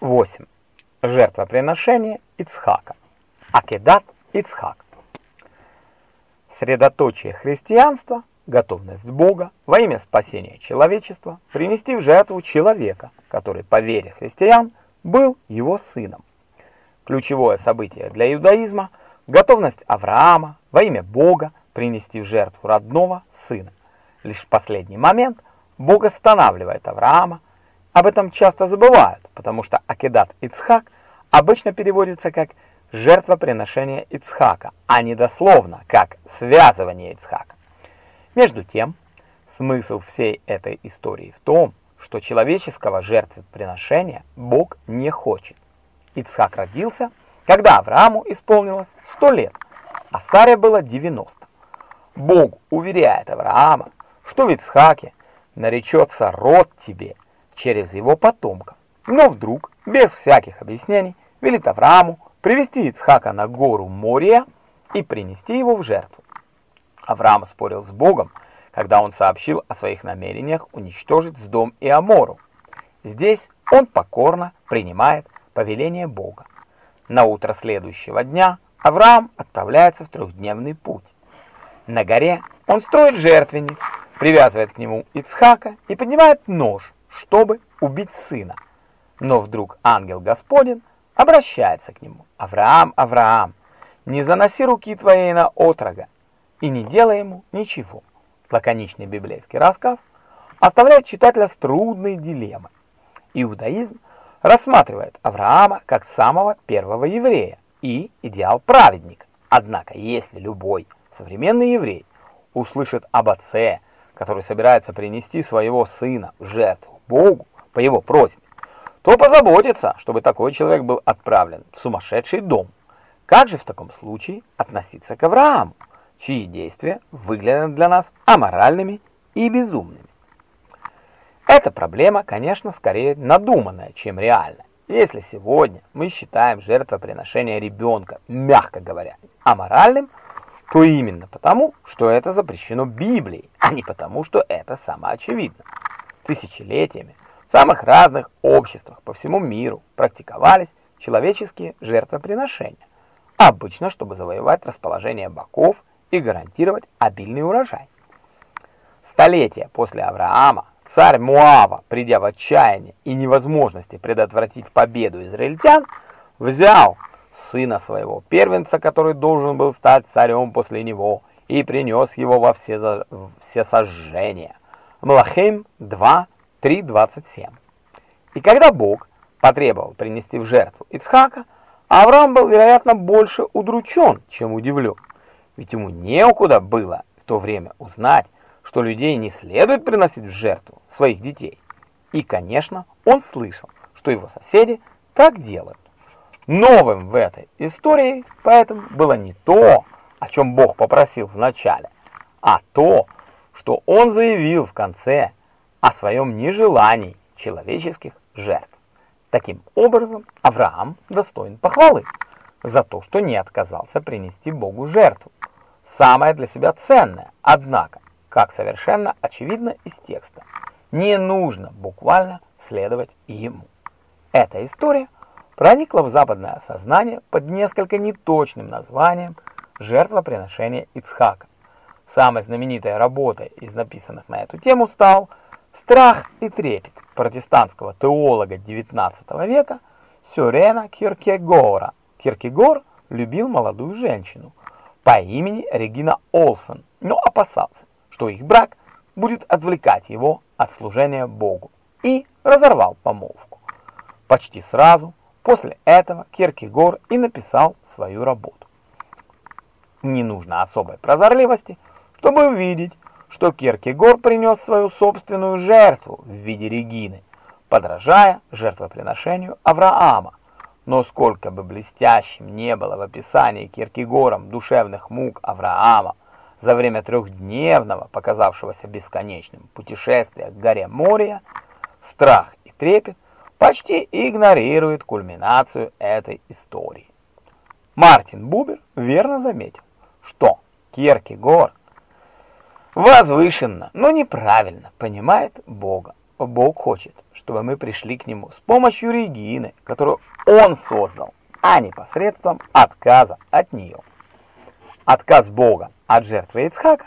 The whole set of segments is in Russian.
8. Жертвоприношение Ицхака. Акедат Ицхак. Средоточие христианства – готовность Бога во имя спасения человечества принести в жертву человека, который, по вере христиан, был его сыном. Ключевое событие для иудаизма – готовность Авраама во имя Бога принести в жертву родного сына. Лишь в последний момент Бог останавливает Авраама об этом часто забывают, потому что Акедат Ицхак обычно переводится как жертвоприношение Ицхака, а не дословно, как связывание Ицхака. Между тем, смысл всей этой истории в том, что человеческого жертвоприношения Бог не хочет. Ицхак родился, когда Аврааму исполнилось 100 лет, а Саре было 90. Бог уверяет Авраама, что в Ицхаке наречется род тебе – через его потомка. Но вдруг, без всяких объяснений, велит Аврааму привести Ицхака на гору Мория и принести его в жертву. Авраам спорил с Богом, когда он сообщил о своих намерениях уничтожить Сдом и Амору. Здесь он покорно принимает повеление Бога. На утро следующего дня Авраам отправляется в трехдневный путь. На горе он строит жертвенник, привязывает к нему Ицхака и поднимает нож, чтобы убить сына. Но вдруг ангел Господень обращается к нему. «Авраам, Авраам, не заноси руки твоей на отрога и не делай ему ничего». Лаконичный библейский рассказ оставляет читателя с трудной дилеммой. Иудаизм рассматривает Авраама как самого первого еврея и идеал праведника. Однако, если любой современный еврей услышит об отце, который собирается принести своего сына в жертву, Богу по его просьбе, то позаботится, чтобы такой человек был отправлен в сумасшедший дом. Как же в таком случае относиться к Аврааму, чьи действия выглядят для нас аморальными и безумными? Эта проблема, конечно, скорее надуманная, чем реальная. Если сегодня мы считаем жертвоприношение ребенка, мягко говоря, аморальным, то именно потому, что это запрещено Библией, а не потому, что это самоочевидно тысячелетиями в самых разных обществах по всему миру практиковались человеческие жертвоприношения, обычно чтобы завоевать расположение богов и гарантировать обильный урожай. Столетия после Авраама царь Муава, придя в отчаяние и невозможности предотвратить победу израильтян, взял сына своего первенца, который должен был стать царем после него, и принес его во все, все сожжения. Млахим 2, 3, 27. И когда Бог потребовал принести в жертву Ицхака, Авраам был, вероятно, больше удручен, чем удивлен. Ведь ему неокуда было в то время узнать, что людей не следует приносить в жертву своих детей. И, конечно, он слышал, что его соседи так делают. Новым в этой истории поэтому было не то, о чем Бог попросил в начале, а то, что он заявил в конце о своем нежелании человеческих жертв. Таким образом, Авраам достоин похвалы за то, что не отказался принести Богу жертву. Самое для себя ценное, однако, как совершенно очевидно из текста, не нужно буквально следовать ему. Эта история проникла в западное сознание под несколько неточным названием «Жертвоприношение Ицхака». Самой знаменитой работой из написанных на эту тему стал «Страх и трепет» протестантского теолога XIX века Сюрена Киркегора. Киркегор любил молодую женщину по имени Регина Олсен, но опасался, что их брак будет отвлекать его от служения Богу, и разорвал помолвку. Почти сразу после этого Киркегор и написал свою работу. Не нужно особой прозорливости, чтобы увидеть, что Киркегор принес свою собственную жертву в виде Регины, подражая жертвоприношению Авраама. Но сколько бы блестящим не было в описании Киркегором душевных мук Авраама за время трехдневного, показавшегося бесконечным путешествия к горе Мория, страх и трепет почти игнорируют кульминацию этой истории. Мартин Бубер верно заметил, что Киркегор возвышенно, но неправильно понимает Бога. Бог хочет, чтобы мы пришли к Нему с помощью Регины, которую Он создал, а не посредством отказа от нее. Отказ Бога от жертвы Ицхака,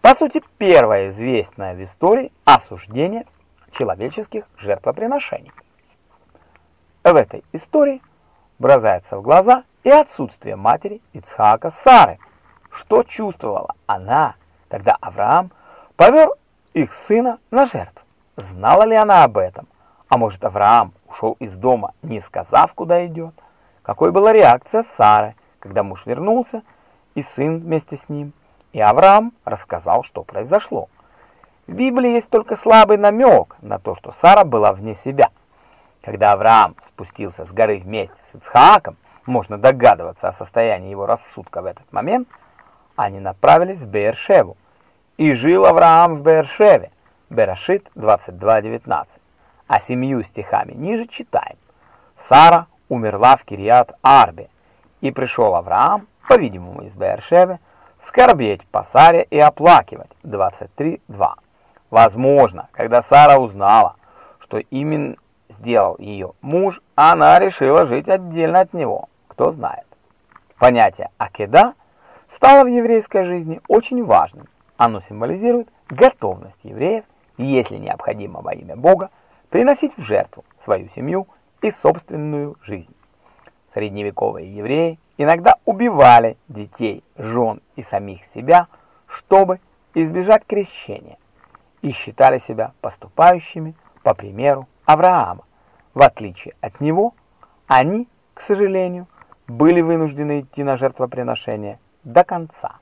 по сути, первое известное в истории осуждение человеческих жертвоприношений. В этой истории бросается в глаза и отсутствие матери Ицхака Сары. Что чувствовала она, когда Авраам повер их сына на жертву? Знала ли она об этом? А может, Авраам ушел из дома, не сказав, куда идет? Какой была реакция Сары, когда муж вернулся, и сын вместе с ним? И Авраам рассказал, что произошло. В Библии есть только слабый намек на то, что Сара была вне себя – когда Авраам спустился с горы вместе с Ицхааком, можно догадываться о состоянии его рассудка в этот момент, они направились в Беершеву. И жил Авраам в Беершеве, Берашит 22.19. А семью стихами ниже читаем. Сара умерла в Кириат-Арбе, и пришел Авраам, по-видимому, из Беершевы, скорбеть по Саре и оплакивать 23.2. Возможно, когда Сара узнала, что именно сделал ее муж, она решила жить отдельно от него, кто знает. Понятие «акеда» стало в еврейской жизни очень важным. Оно символизирует готовность евреев, если необходимо во имя Бога, приносить в жертву свою семью и собственную жизнь. Средневековые евреи иногда убивали детей, жен и самих себя, чтобы избежать крещения, и считали себя поступающими по примеру Авраама. В отличие от него, они, к сожалению, были вынуждены идти на жертвоприношение до конца.